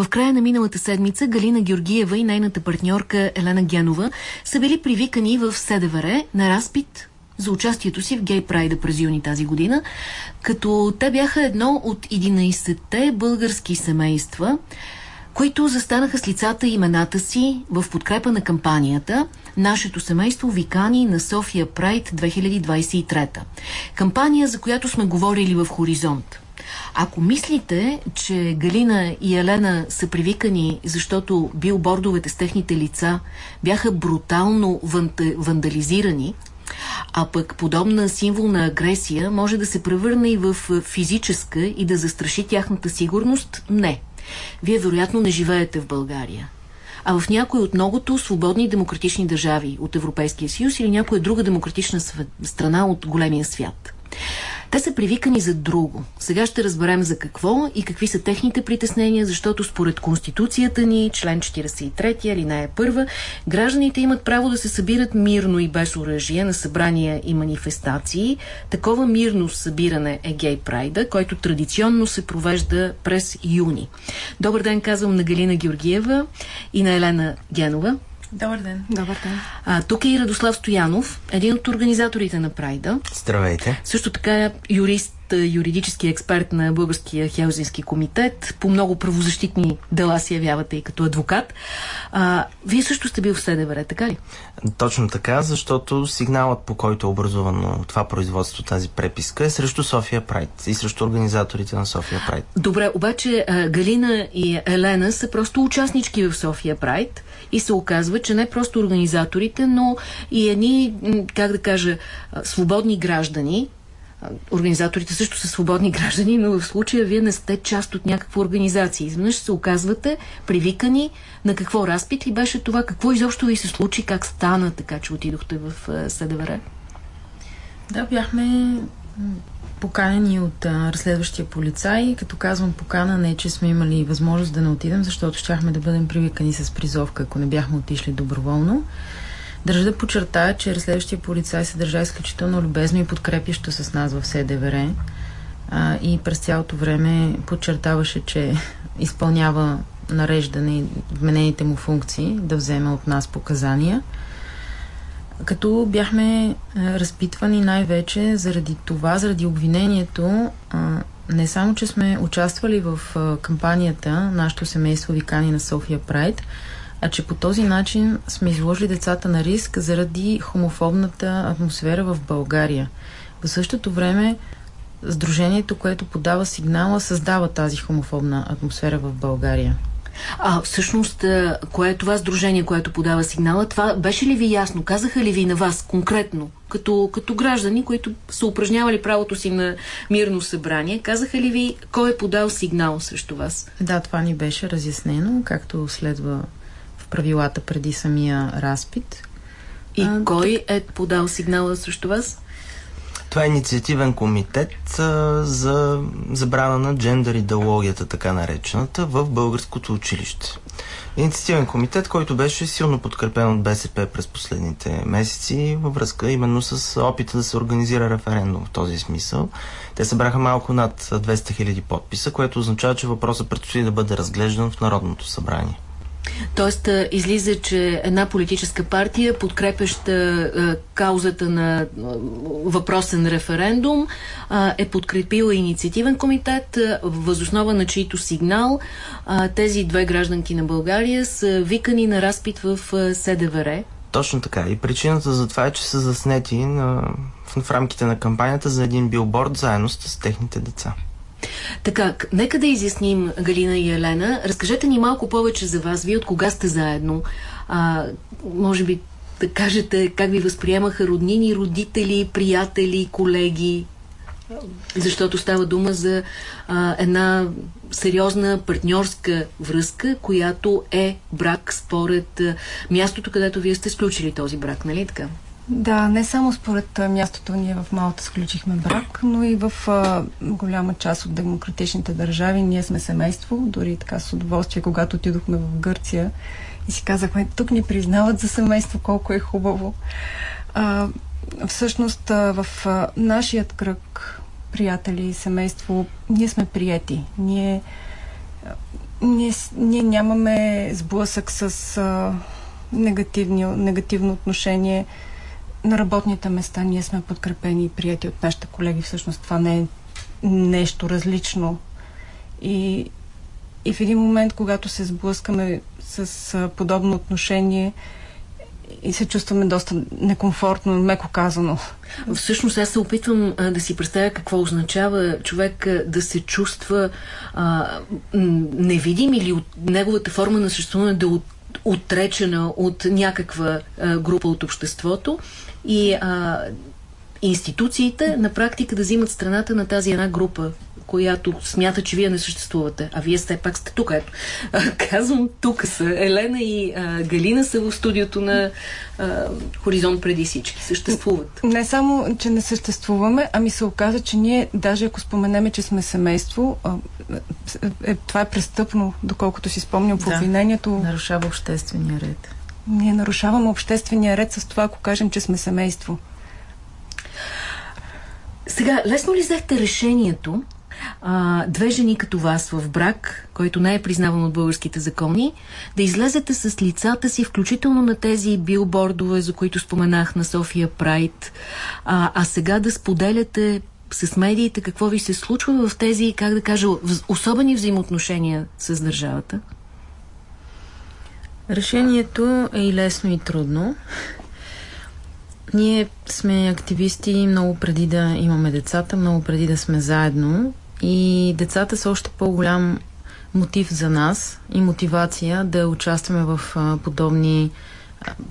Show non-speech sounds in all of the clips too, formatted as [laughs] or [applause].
В края на миналата седмица Галина Георгиева и нейната партньорка Елена Генова са били привикани в СДВР на разпит за участието си в гей прайда през юни тази година, като те бяха едно от 11-те български семейства, които застанаха с лицата и имената си в подкрепа на кампанията Нашето семейство Викани на София Прайд 2023. Кампания, за която сме говорили в Хоризонт. Ако мислите, че Галина и Елена са привикани, защото билбордовете с техните лица бяха брутално вандализирани, а пък подобна символна агресия може да се превърне и в физическа и да застраши тяхната сигурност, не. Вие вероятно не живеете в България а в някои от многото свободни демократични държави от Европейския съюз или някоя друга демократична страна от големия свят. Те са привикани за друго. Сега ще разберем за какво и какви са техните притеснения, защото според Конституцията ни, член 43, алинея 1, гражданите имат право да се събират мирно и без оръжие на събрания и манифестации. Такова мирно събиране е гей прайда, който традиционно се провежда през юни. Добър ден, казвам на Галина Георгиева и на Елена Генова. Добър ден. Добър ден. А, тук е и Радослав Стоянов, един от организаторите на Прайда. Здравейте. Също така е юрист, юридически експерт на Българския Хелзински комитет. По много правозащитни дела се явявате и като адвокат. А, вие също сте бил в СДВР, така ли? Точно така, защото сигналът по който е образувано това производство, тази преписка е срещу София Прайд и срещу организаторите на София Прайд. Добре, обаче Галина и Елена са просто участнички в София Прайд и се оказва, че не просто организаторите, но и едни, как да кажа, свободни граждани, Организаторите също са свободни граждани, но в случая вие не сте част от някаква организация. Изведнъж се оказвате привикани на какво разпит ли беше това, какво изобщо ви се случи, как стана така, че отидохте в СДВР? Да, бяхме поканени от а, разследващия полицай. Като казвам покана, не че сме имали възможност да не отидем, защото щяхме да бъдем привикани с призовка, ако не бяхме отишли доброволно. Държа да подчертая, че разследващия полицай се държа изключително любезно и подкрепящо с нас в СДВР. А, и през цялото време подчертаваше, че [laughs] изпълнява нареждане и вменените му функции да вземе от нас показания като бяхме разпитвани най-вече заради това, заради обвинението, не само, че сме участвали в кампанията Нашето семейство Викани на София Прайд, а че по този начин сме изложили децата на риск заради хомофобната атмосфера в България. В същото време Сдружението, което подава сигнала, създава тази хомофобна атмосфера в България. А всъщност, кое е това сдружение, което подава сигнала? Това беше ли ви ясно? Казаха ли ви на вас конкретно, като, като граждани, които са упражнявали правото си на мирно събрание, казаха ли ви кой е подал сигнал срещу вас? Да, това ни беше разяснено, както следва правилата преди самия разпит. И а, кой е подал сигнала срещу вас? Това е инициативен комитет а, за забрана на джендър идеологията, така наречената, в българското училище. Инициативен комитет, който беше силно подкрепен от БСП през последните месеци във връзка именно с опита да се организира референдум в този смисъл. Те събраха малко над 200 000 подписа, което означава, че въпросът предстои да бъде разглеждан в Народното събрание. Тоест, излиза, че една политическа партия, подкрепяща каузата на въпросен референдум, е подкрепила инициативен комитет, възоснова на чието сигнал тези две гражданки на България са викани на разпит в СДВР. Точно така. И причината за това е, че са заснети на, в, рамките на кампанията за един билборд заедно с техните деца. Така, нека да изясним, Галина и Елена. Разкажете ни малко повече за вас. Вие от кога сте заедно? А, може би да кажете как ви възприемаха роднини, родители, приятели, колеги? Защото става дума за а, една сериозна партньорска връзка, която е брак според а, мястото, където вие сте сключили този брак, нали така? Да, не само според мястото ние в Малта сключихме брак, но и в а, голяма част от демократичните държави ние сме семейство, дори така с удоволствие, когато отидохме в Гърция и си казахме, тук ни признават за семейство, колко е хубаво. А, всъщност а, в а, нашият кръг приятели и семейство, ние сме приети. Ние Ние, ние нямаме сблъсък с а, негативно отношение на работните места. Ние сме подкрепени и прияти от нашите колеги. Всъщност това не е нещо различно. И, и в един момент, когато се сблъскаме с а, подобно отношение, и се чувстваме доста некомфортно, меко казано. Всъщност аз се опитвам а, да си представя какво означава човек а, да се чувства а, невидим или от неговата форма на съществуване да от, отречена от някаква а, група от обществото и а, институциите на практика да взимат страната на тази една група която смята, че вие не съществувате. А вие сте пак сте тук. Ето. казвам, тук са. Елена и а, Галина са в студиото на а, Хоризонт преди всички. Съществуват. Не само, че не съществуваме, ами се оказа, че ние, даже ако споменеме, че сме семейство, а, е, това е престъпно, доколкото си спомням по да, обвинението. Нарушава обществения ред. Ние нарушаваме обществения ред с това, ако кажем, че сме семейство. Сега, лесно ли взехте решението а, две жени като вас в брак, който не е признаван от българските закони, да излезете с лицата си, включително на тези билбордове, за които споменах на София Прайд, а, а сега да споделяте с медиите какво ви се случва в тези, как да кажа, особени взаимоотношения с държавата? Решението е и лесно и трудно. Ние сме активисти много преди да имаме децата, много преди да сме заедно и децата са още по-голям мотив за нас и мотивация да участваме в подобни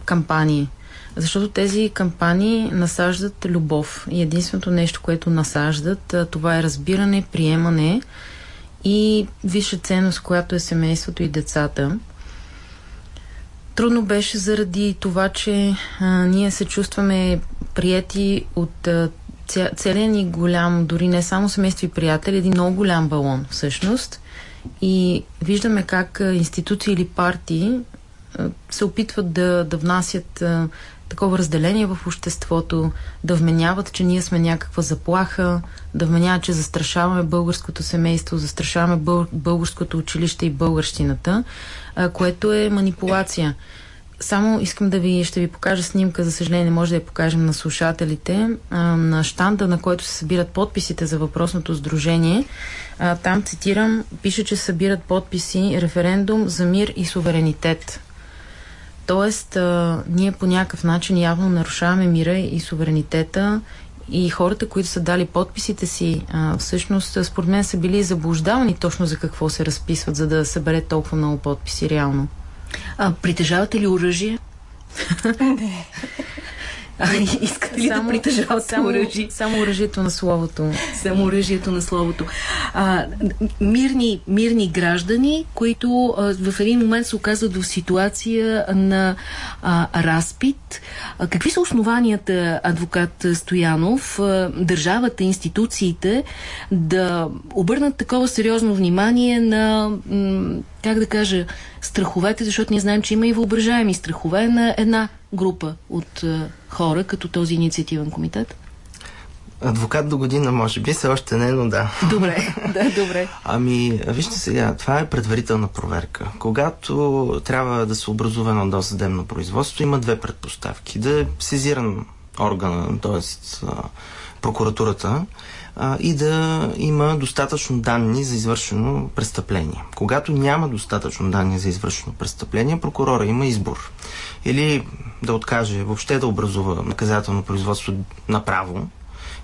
кампании. Защото тези кампании насаждат любов. И единственото нещо, което насаждат, това е разбиране, приемане и висша ценност, която е семейството и децата. Трудно беше заради това, че а, ние се чувстваме прияти от а, целият ни голям, дори не само семейство и приятели, един много голям балон всъщност. И виждаме как институции или партии се опитват да, да внасят такова разделение в обществото, да вменяват, че ние сме някаква заплаха, да вменяват, че застрашаваме българското семейство, застрашаваме бъл, българското училище и българщината, което е манипулация. Само искам да ви, ще ви покажа снимка, за съжаление не може да я покажем на слушателите, на штанда, на който се събират подписите за въпросното сдружение. Там, цитирам, пише, че събират подписи референдум за мир и суверенитет. Тоест, а, ние по някакъв начин явно нарушаваме мира и суверенитета и хората, които са дали подписите си, а, всъщност, според мен са били заблуждавани точно за какво се разписват, за да събере толкова много подписи реално. А, притежавате ли оръжие? [laughs] Не. [laughs] Искате ли само, да притежавате само, оръжие? Само оръжието на словото. Само оръжието на словото. А, мирни, мирни граждани, които а, в един момент се оказват в ситуация на а, разпит. А, какви са основанията, адвокат Стоянов, а, държавата, институциите да обърнат такова сериозно внимание на, как да кажа, страховете, защото ние знаем, че има и въображаеми страхове на една група от а, хора, като този инициативен комитет? Адвокат до година, може би, все още не, но да. [laughs] Добре, да, добре. Ами, вижте сега, това е предварителна проверка. Когато трябва да се образува едно досъдебно производство, има две предпоставки. Да е сезиран органа, т.е. прокуратурата, а, и да има достатъчно данни за извършено престъпление. Когато няма достатъчно данни за извършено престъпление, прокурора има избор. Или да откаже въобще да образува наказателно производство направо,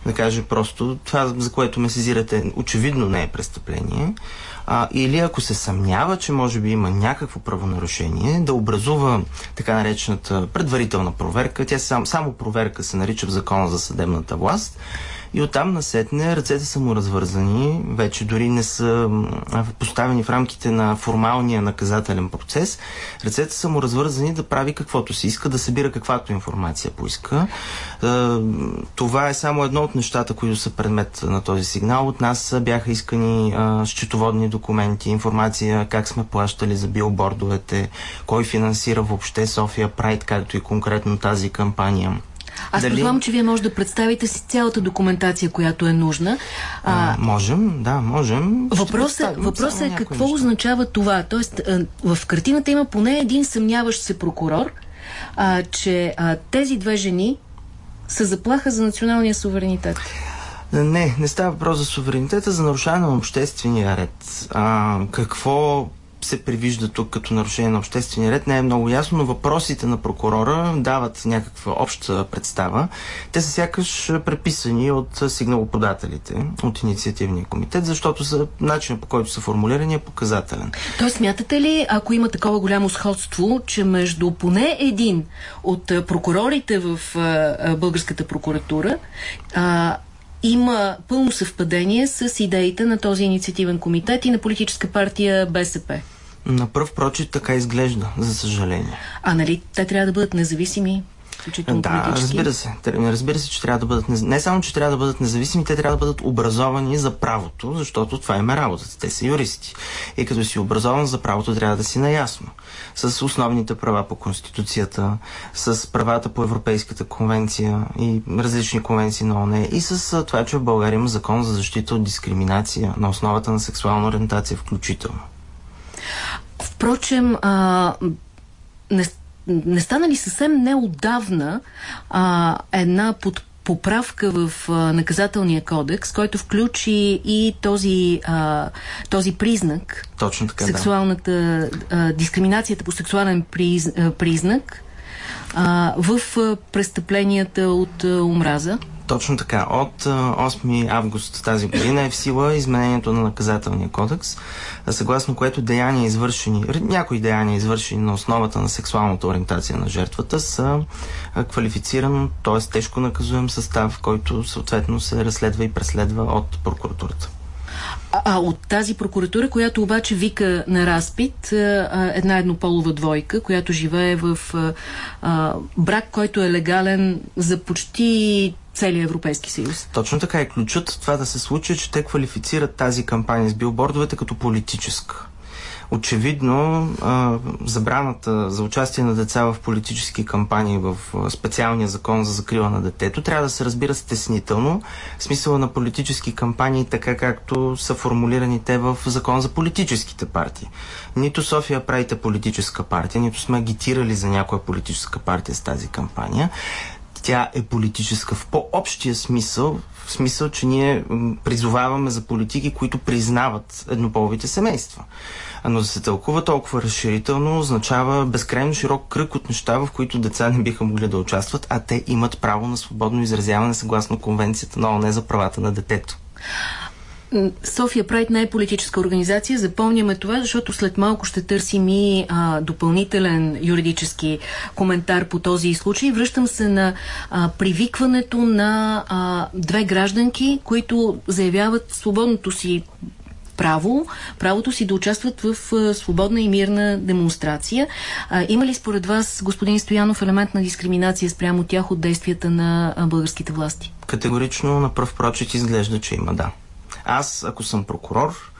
да каже просто това, за което ме сезирате, очевидно не е престъпление, а, или ако се съмнява, че може би има някакво правонарушение, да образува така наречената предварителна проверка. Тя сам, само проверка се нарича в закона за съдебната власт и оттам насетне ръцете са му развързани, вече дори не са поставени в рамките на формалния наказателен процес. Ръцете са му развързани да прави каквото си иска, да събира каквато информация поиска. Това е само едно от нещата, които са предмет на този сигнал. От нас бяха искани счетоводни документи, информация как сме плащали за билбордовете, кой финансира въобще София Прайд, както и конкретно тази кампания. Аз Дали... предполагам, че вие може да представите си цялата документация, която е нужна. А, а, можем, да, можем. Въпросът въпрос е какво неща. означава това. Тоест, в картината има поне един съмняващ се прокурор, а, че а, тези две жени са заплаха за националния суверенитет. Не, не става въпрос за суверенитета, за нарушаване на обществения ред. А, какво се привижда тук като нарушение на обществения ред, не е много ясно, но въпросите на прокурора дават някаква обща представа. Те са сякаш преписани от сигналоподателите, от инициативния комитет, защото са, начинът по който са формулирани е показателен. Той смятате ли, ако има такова голямо сходство, че между поне един от прокурорите в българската прокуратура има пълно съвпадение с идеите на този инициативен комитет и на политическа партия БСП? На пръв прочит така изглежда, за съжаление. А нали те трябва да бъдат независими? Да, разбира се. Разбира се, че трябва да бъдат не само, че трябва да бъдат независими, те трябва да бъдат образовани за правото, защото това им е работата. Те са юристи. И като си образован за правото, трябва да си наясно с основните права по Конституцията, с правата по Европейската конвенция и различни конвенции на ОНЕ и с това, че в България има закон за защита от дискриминация на основата на сексуална ориентация включително. Впрочем, а, не, не стана ли съвсем неодавна а, една под поправка в а, наказателния кодекс, който включи и този, а, този признак. Точно така, Сексуалната да. а, дискриминацията по сексуален приз, а, признак а, в а, престъпленията от а, омраза. Точно така. От 8 август тази година е в сила изменението на наказателния кодекс, съгласно което деяния извършени, някои деяния извършени на основата на сексуалната ориентация на жертвата са квалифициран, т.е. тежко наказуем състав, който съответно се разследва и преследва от прокуратурата. А, от тази прокуратура, която обаче вика на разпит една еднополова двойка, която живее в брак, който е легален за почти целия Европейски съюз. Точно така е. Ключът това да се случи, че те квалифицират тази кампания с билбордовете като политическа. Очевидно, забраната за участие на деца в политически кампании в специалния закон за закрила на детето трябва да се разбира стеснително. Смисъла на политически кампании, така както са формулирани те в закон за политическите партии. Нито София правите политическа партия, нито сме агитирали за някоя политическа партия с тази кампания тя е политическа в по-общия смисъл, в смисъл, че ние призоваваме за политики, които признават еднополовите семейства. Но да се тълкува толкова разширително означава безкрайно широк кръг от неща, в които деца не биха могли да участват, а те имат право на свободно изразяване съгласно Конвенцията на ОНЕ за правата на детето. София Прайд не е политическа организация. Запомняме това, защото след малко ще търсим и а, допълнителен юридически коментар по този случай. Връщам се на а, привикването на а, две гражданки, които заявяват свободното си право, правото си да участват в а, свободна и мирна демонстрация. А, има ли според вас, господин Стоянов, елемент на дискриминация спрямо тях от действията на а, българските власти? Категорично на пръв прочит изглежда, че има, да. Аз, ако съм прокурор,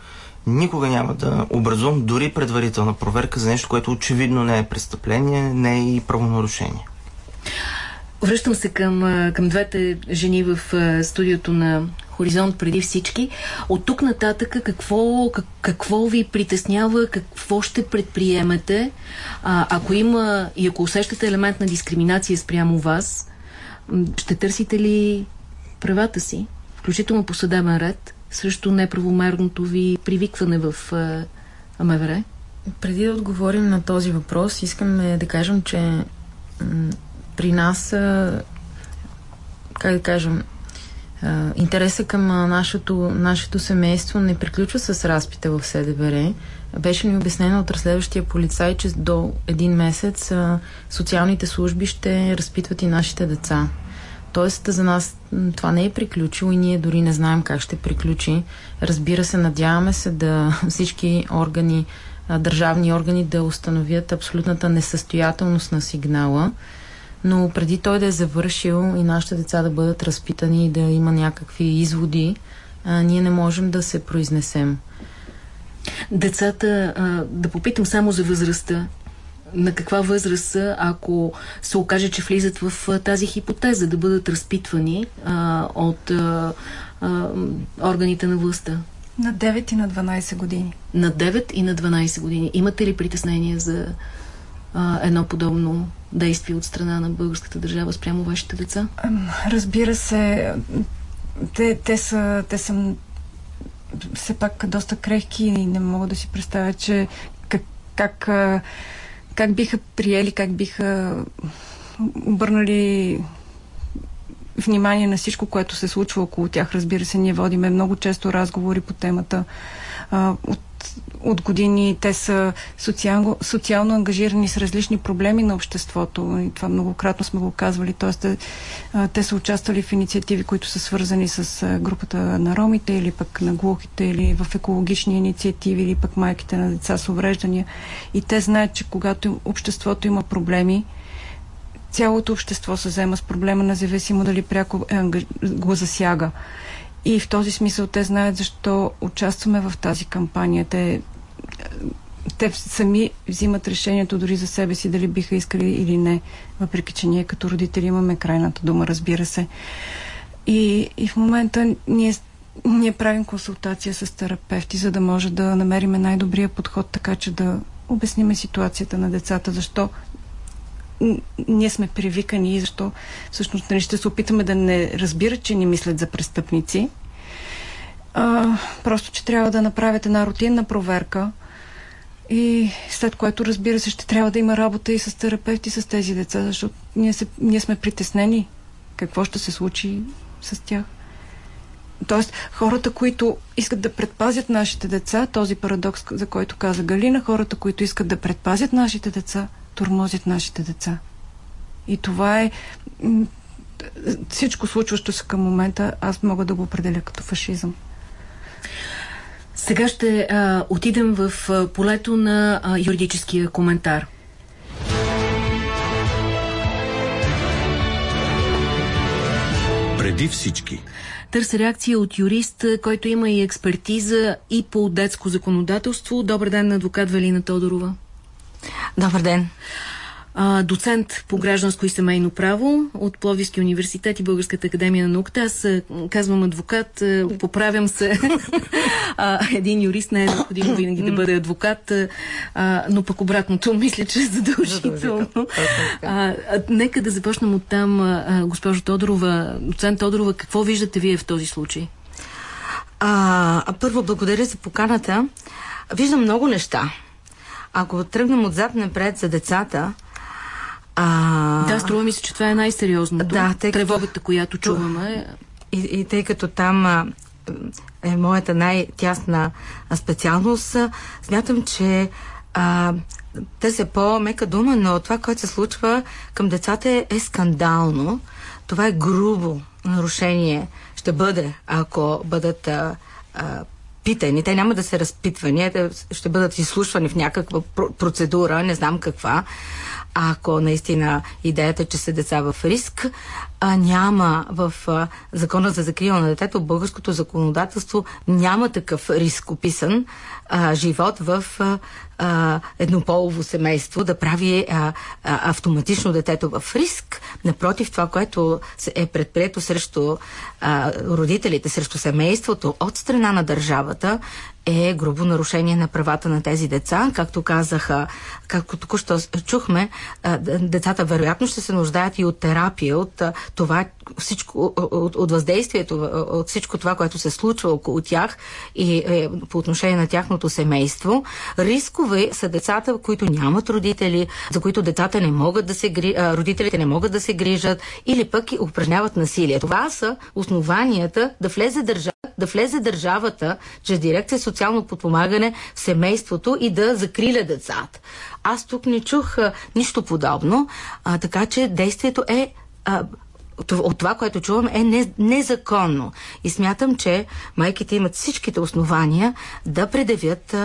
никога няма да образувам дори предварителна проверка за нещо, което очевидно не е престъпление, не е и правонарушение. Връщам се към, към двете жени в студиото на Хоризонт преди всички. От тук нататък какво, как, какво ви притеснява, какво ще предприемете, ако има и ако усещате елемент на дискриминация спрямо вас, ще търсите ли правата си, включително по съдебен ред, срещу неправомерното ви привикване в МВР? Преди да отговорим на този въпрос, искаме да кажем, че при нас, как да кажем, интереса към нашето, нашето семейство не приключва с разпита в СДБР. Беше ни обяснено от разследващия полицай, че до един месец социалните служби ще разпитват и нашите деца. Тоест за нас това не е приключило и ние дори не знаем как ще приключи. Разбира се, надяваме се да всички органи, държавни органи да установят абсолютната несъстоятелност на сигнала, но преди той да е завършил и нашите деца да бъдат разпитани и да има някакви изводи, ние не можем да се произнесем. Децата, да попитам само за възрастта, на каква възраст са, ако се окаже, че влизат в тази хипотеза, да бъдат разпитвани а, от а, а, органите на властта? На 9 и на 12 години. На 9 и на 12 години. Имате ли притеснение за а, едно подобно действие от страна на българската държава спрямо вашите деца? Разбира се, те, те, са, те са все пак доста крехки и не мога да си представя, че как, как, как биха приели, как биха обърнали внимание на всичко, което се случва около тях. Разбира се, ние водиме много често разговори по темата. От от години те са социално, социално ангажирани с различни проблеми на обществото. И това многократно сме го казвали. Тоест, те, те са участвали в инициативи, които са свързани с групата на ромите или пък на глухите, или в екологични инициативи, или пък майките на деца с увреждания. И те знаят, че когато обществото има проблеми, цялото общество се взема с проблема, независимо дали пряко е, го засяга. И в този смисъл те знаят защо участваме в тази кампания. Те, те сами взимат решението дори за себе си дали биха искали или не, въпреки че ние като родители имаме крайната дума, разбира се. И, и в момента ние, ние правим консултация с терапевти, за да може да намерим най-добрия подход, така че да обясниме ситуацията на децата, защо ние сме привикани и защо всъщност нали, ще се опитаме да не разбират, че ни мислят за престъпници. А, просто, че трябва да направят една рутинна проверка и след което, разбира се, ще трябва да има работа и с терапевти с тези деца, защото ние, се, ние сме притеснени какво ще се случи с тях. Тоест, хората, които искат да предпазят нашите деца, този парадокс, за който каза Галина, хората, които искат да предпазят нашите деца, тормозят нашите деца. И това е всичко случващо се към момента, аз мога да го определя като фашизъм. Сега ще а, отидем в а, полето на а, юридическия коментар. Преди всички. Търся реакция от юрист, който има и експертиза и по детско законодателство. Добър ден на адвокат Велина Тодорова. Добър ден а, доцент по гражданско и семейно право от Пловдивски университет и Българската академия на науката. Аз казвам адвокат, поправям се. [laughs] а, един юрист не е необходимо винаги да бъде адвокат, а, но пък обратното [laughs] мисля, че е задължително. А, нека да започнем от там, а, госпожо Тодорова. Доцент Тодорова, какво виждате вие в този случай? А, първо, благодаря за поканата. Виждам много неща. Ако тръгнем отзад напред за децата, а... Да, струва ми се, че това е най-сериозното. Да, тъй Тревогата, като... която чуваме. И, и тъй като там а, е моята най-тясна специалност, смятам, че а, те се по-мека дума, но това, което се случва към децата е, е скандално. Това е грубо нарушение. Ще бъде, ако бъдат а, а, питани. Те няма да се разпитвани, те ще бъдат изслушвани в някаква процедура, не знам каква ако наистина идеята, че са деца в риск, а, няма в а, закона за закрила на детето, българското законодателство няма такъв риск описан а, живот в а, а, еднополово семейство да прави а, а, автоматично детето в риск. Напротив, това, което е предприето срещу а, родителите, срещу семейството от страна на държавата е грубо нарушение на правата на тези деца. Както казаха, както току-що чухме, децата вероятно ще се нуждаят и от терапия, от това всичко, от, от въздействието, от всичко това, което се случва около тях и е, по отношение на тяхното семейство. Рискове са децата, които нямат родители, за които децата не могат да се родителите не могат да се грижат или пък упражняват насилие. Това са основанията да влезе държава да влезе държавата чрез дирекция социално подпомагане в семейството и да закриля децата. Аз тук не чух а, нищо подобно, а, така че действието е а, от това, което чувам, е не, незаконно. И смятам, че майките имат всичките основания да предявят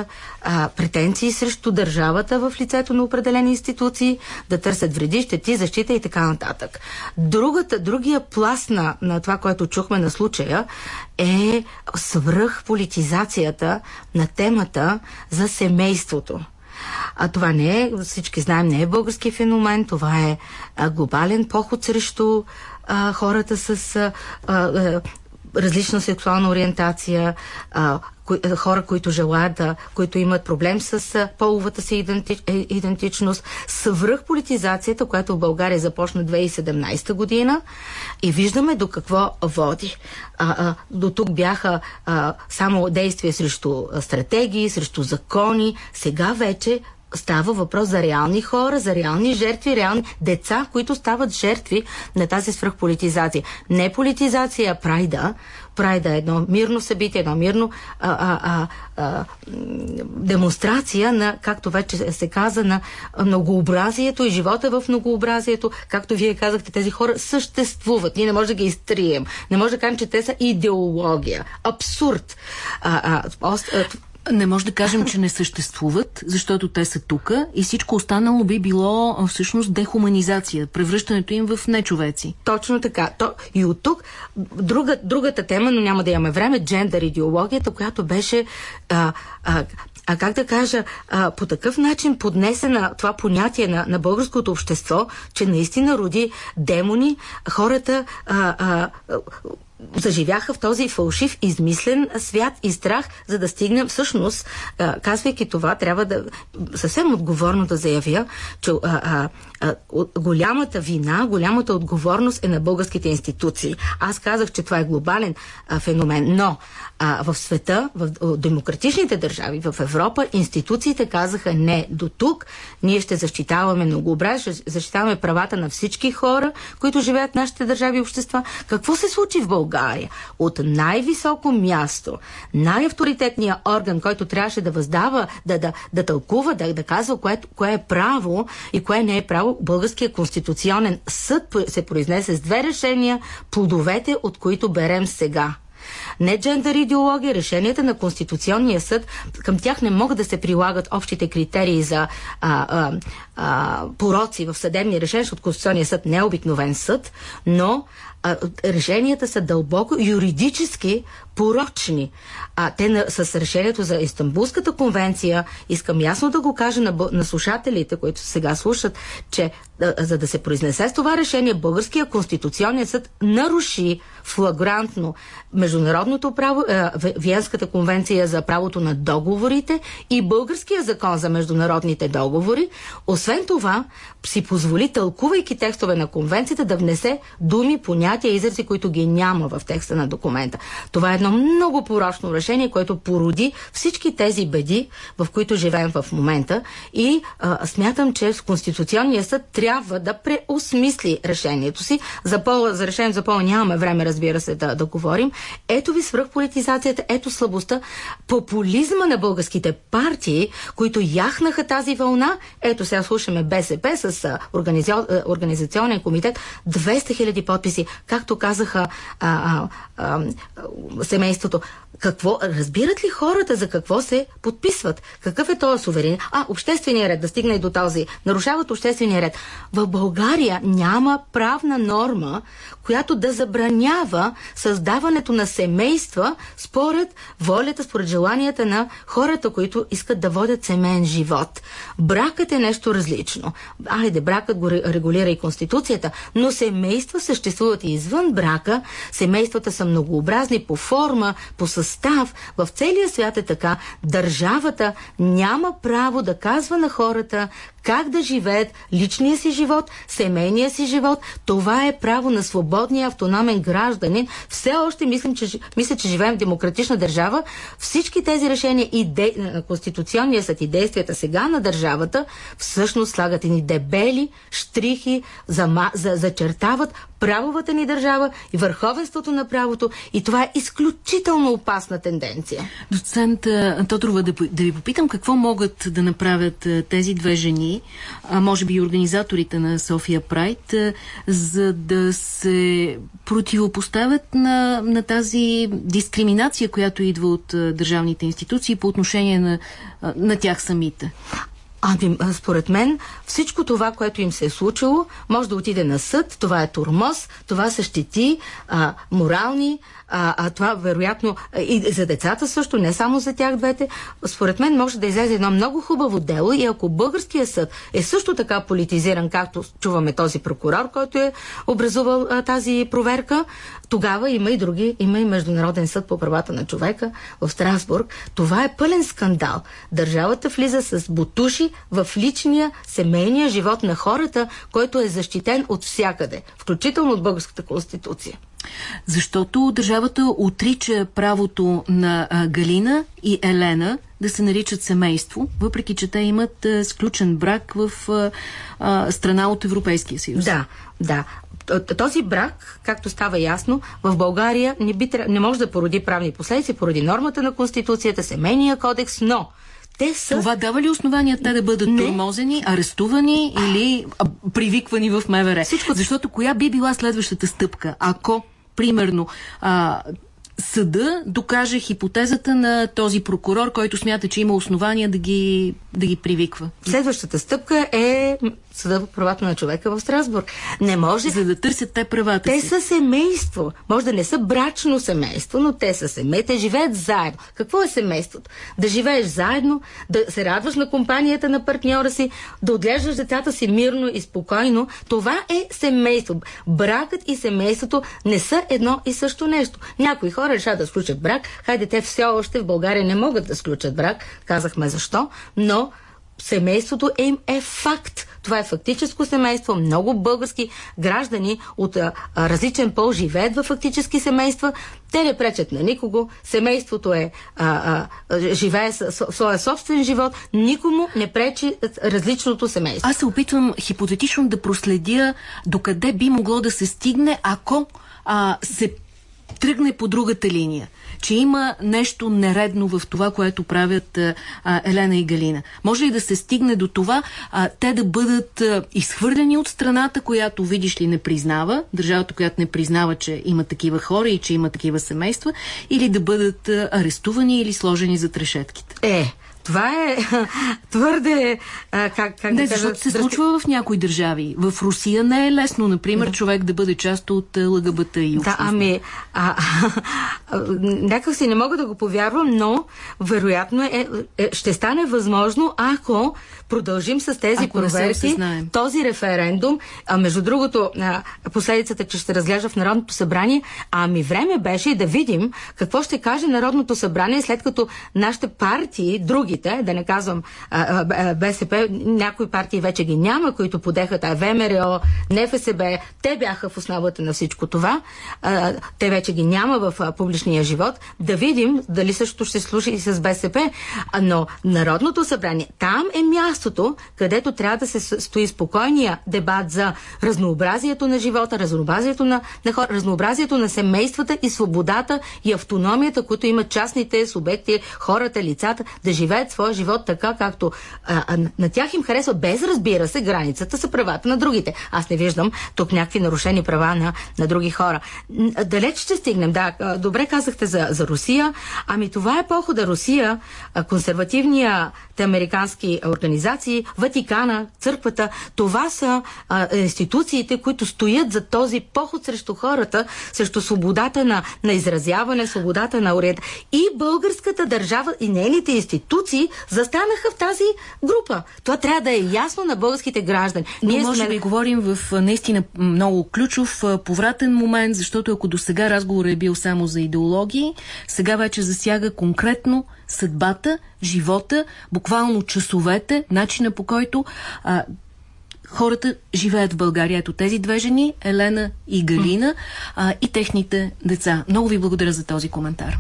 а, претенции срещу държавата в лицето на определени институции, да търсят вреди, щети, защита и така нататък. Другата, другия пласт на, на това, което чухме на случая, е свръх политизацията на темата за семейството. А това не е, всички знаем, не е български феномен, това е глобален поход срещу а, хората с а, а, различна сексуална ориентация, а, кои, хора, които желаят да, които имат проблем с половата си е, идентичност, свръх политизацията, която в България започна 2017 година и виждаме до какво води. А, а, до тук бяха а, само действия срещу стратегии, срещу закони, сега вече става въпрос за реални хора, за реални жертви, реални деца, които стават жертви на тази свръхполитизация. Не политизация, а прайда. Прайда е едно мирно събитие, едно мирно а, а, а, а, демонстрация на, както вече се каза, на многообразието и живота в многообразието. Както вие казахте, тези хора съществуват. Ние не можем да ги изтрием. Не може да кажем, че те са идеология. Абсурд. А, а, а, не може да кажем, че не съществуват, защото те са тук и всичко останало би било всъщност дехуманизация, превръщането им в нечовеци. Точно така. То, и от тук друга, другата тема, но няма да имаме време, джендър идеологията, която беше а, а, а как да кажа, а, по такъв начин поднесена това понятие на, на българското общество, че наистина роди демони, хората а, а, заживяха в този фалшив, измислен свят и страх, за да стигнем всъщност, казвайки това, трябва да съвсем отговорно да заявя, че а, а, а, голямата вина, голямата отговорност е на българските институции. Аз казах, че това е глобален а, феномен, но а, в света, в демократичните държави, в Европа, институциите казаха не до тук, ние ще защитаваме многообразие, ще защитаваме правата на всички хора, които живеят в нашите държави и общества. Какво се случи в България? От най-високо място, най-авторитетният орган, който трябваше да въздава, да, да, да тълкува, да, да казва кое, кое е право и кое не е право, Българския конституционен съд се произнесе с две решения, плодовете от които берем сега. Не джендър идеология, решенията на Конституционния съд, към тях не могат да се прилагат общите критерии за а, а, а, пороци в съдебни решения, защото Конституционния съд не е обикновен съд, но решенията са дълбоко юридически порочни. А те на, с решението за Истанбулската конвенция, искам ясно да го кажа на, на слушателите, които сега слушат, че за да се произнесе с това решение, Българския конституционен съд наруши флагрантно международното право, Виенската конвенция за правото на договорите и Българския закон за международните договори. Освен това, си позволи, тълкувайки текстове на конвенцията, да внесе думи, понятия, изрази, които ги няма в текста на документа. Това е едно много порочно решение, което породи всички тези беди, в които живеем в момента. И а, смятам, че Конституционния съд трябва да преосмисли решението си. За, пола, за решението за пола нямаме време, разбира се, да, да говорим. Ето ви свръхполитизацията, ето слабостта, популизма на българските партии, които яхнаха тази вълна. Ето сега слушаме БСП с а, организа... организационен комитет, 200 хиляди подписи. Както казаха а, а, а, семейството. Какво, разбират ли хората за какво се подписват? Какъв е този суверен? А, обществения ред, да стигне и до този. Нарушават обществения ред. В България няма правна норма, която да забранява създаването на семейства според волята, според желанията на хората, които искат да водят семейен живот. Бракът е нещо различно. Айде, бракът го регулира и Конституцията, но семейства съществуват и извън брака. Семействата са многообразни по форма, по състав. В целия свят е така. Държавата няма право да казва на хората как да живеят личния си живот, семейния си живот. Това е право на свободния автономен гражданин. Все още мислим, че, мисля, че живеем в демократична държава. Всички тези решения и де, на Конституционния съд и действията сега на държавата всъщност слагат ни дебели штрихи, за, за, зачертават правовата ни държава и върховенството на правото и това е изключително опасна тенденция. Доцент Тотрова, да, да ви попитам какво могат да направят тези две жени, а може би и организаторите на София Прайд, за да се противопоставят на, на тази дискриминация, която идва от държавните институции по отношение на, на тях самите? Ами, според мен, всичко това, което им се е случило, може да отиде на съд. Това е турмоз, това са щети, а, морални, а, а това вероятно и за децата също, не само за тях двете. Според мен може да излезе едно много хубаво дело и ако българския съд е също така политизиран, както чуваме този прокурор, който е образувал а, тази проверка, тогава има и други, има и Международен съд по правата на човека в Страсбург. Това е пълен скандал. Държавата влиза с бутуши в личния, семейния живот на хората, който е защитен от всякъде, включително от българската конституция. Защото държавата отрича правото на Галина и Елена да се наричат семейство, въпреки че те имат сключен брак в страна от Европейския съюз. Да, да. Този брак, както става ясно, в България не, би, не може да породи правни последици поради нормата на Конституцията, семейния кодекс, но те са... Това дава ли основания те да бъдат не. тормозени, арестувани или а, привиквани в МВР? Всичко... Защото коя би била следващата стъпка, ако примерно а, съда докаже хипотезата на този прокурор, който смята, че има основания да ги, да ги привиква. Следващата стъпка е съда по правата на човека в Страсбург. Не може... За да търсят те правата те си. са семейство. Може да не са брачно семейство, но те са семейство. Те живеят заедно. Какво е семейството? Да живееш заедно, да се радваш на компанията на партньора си, да отглеждаш децата си мирно и спокойно. Това е семейство. Бракът и семейството не са едно и също нещо. Някои хора решат да сключат брак. Хайде, те все още в България не могат да сключат брак. Казахме защо. Но семейството им е факт. Това е фактическо семейство. Много български граждани от а, различен пол живеят в фактически семейства. Те не пречат на никого. Семейството е, а, а, живее в своя собствен живот. Никому не пречи различното семейство. Аз се опитвам хипотетично да проследя докъде би могло да се стигне, ако а, се тръгне по другата линия, че има нещо нередно в това, което правят а, Елена и Галина. Може ли да се стигне до това а, те да бъдат а, изхвърлени от страната, която, видиш ли, не признава, държавата, която не признава, че има такива хора и че има такива семейства, или да бъдат а, арестувани или сложени за трешетките? Е, това е [laughs] твърде... А, как, как не, да защото се случва в някои държави. В Русия не е лесно, например, да. човек да бъде част от ЛГБТ и Да, ами... А, [laughs] а, някак си не мога да го повярвам, но вероятно е, е, ще стане възможно, ако продължим с тези ако проверки, този референдум, а между другото, а, последицата, че ще разглежда в Народното събрание, ами време беше да видим какво ще каже Народното събрание, след като нашите партии, други другите, да не казвам а, а, БСП, някои партии вече ги няма, които подеха тая ВМРО, НФСБ, те бяха в основата на всичко това. А, те вече ги няма в а, публичния живот. Да видим дали също ще слуши и с БСП. А, но Народното събрание, там е мястото, където трябва да се стои спокойния дебат за разнообразието на живота, разнообразието на, на хора, разнообразието на семействата и свободата и автономията, които имат частните субекти, хората, лицата, да живеят живеят своя живот така, както а, а, на тях им харесва, без разбира се, границата са правата на другите. Аз не виждам тук някакви нарушени права на, на други хора. Далеч ще стигнем. Да, добре казахте за, за Русия. Ами това е похода Русия, консервативния американски организации, Ватикана, църквата. Това са а, институциите, които стоят за този поход срещу хората, срещу свободата на, на изразяване, свободата на уред. И българската държава и нейните институции институции застанаха в тази група. Това трябва да е ясно на българските граждани. Но Ние може сме... би говорим в наистина много ключов, повратен момент, защото ако до сега разговорът е бил само за идеологии, сега вече засяга конкретно съдбата, живота, буквално часовете, начина по който а, хората живеят в България. Ето тези две жени, Елена и Галина, а, и техните деца. Много ви благодаря за този коментар.